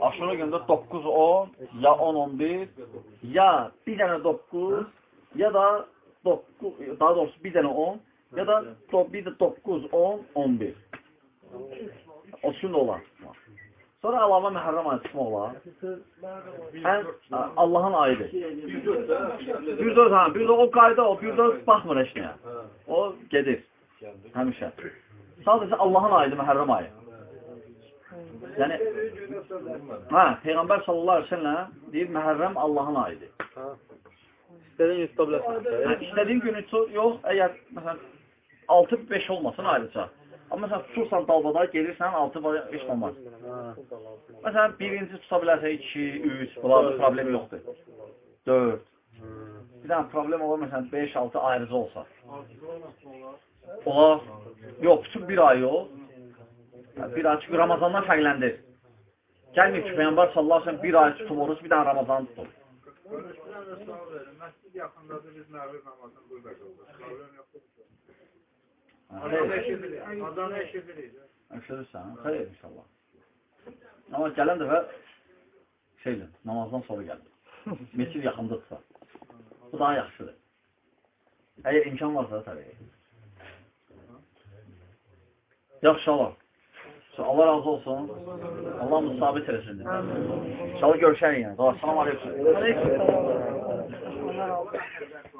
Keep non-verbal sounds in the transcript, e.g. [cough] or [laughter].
Aşırı gündə 9, 10, ya 10, 11, ya bir dənə 9, ya da 9, daha doğrusu bir dənə 10, ya da bir də 9, 10, 11. 30 gün də olar. Sonra məhərrəm ayı çıxmaq olar. Ən Allahın ayıdır. 104 ha, 104 o qayda o, 104 baxmır heç nəyə. O gedir. Həmişə. Sadəcə Allahın ayıdır, məhərrəm ayı. Yəni hə, Peyğəmbər sallallahu əleyhi və səlləm deyir, məhərrəm Allahın ayıdır. İstediğin gün tuta bilərsən. Hə, istədiyin günü tut, yox, əgər məsələn 6-5 olmasın ayrıca. Amma məsələn tutursan dalbada, gelirsən 6-5 olmaz. Ha. Məsələn birinci tuta bilərsən 2, 3, bunlarda problem yoxdur. 4. Bir dənə problem olur, məsələn 5, 6 ayrıca olsa. Olar. Yox, bütün bir ay yox. Bir ay çünki Ramazandan fərqləndir. Gəlməyib ki, Peyyambar sallallahu aleyhi bir ay tutub oruç, bir dənə Ramazan tutub. Xeyr. eşidirik. Əşhədürsən, xeyr inşallah. Amma gələn dəfə şeydir, namazdan sonra gəlir. [laughs] Meçid yaxındadırsa. Bu daha yaxşıdır. Əgər imkan varsa təbii. Yaxşı Allah. Allah razı olsun. Allah müsabit eləsin. İnşallah görüşərik yəni. Salam. Ha.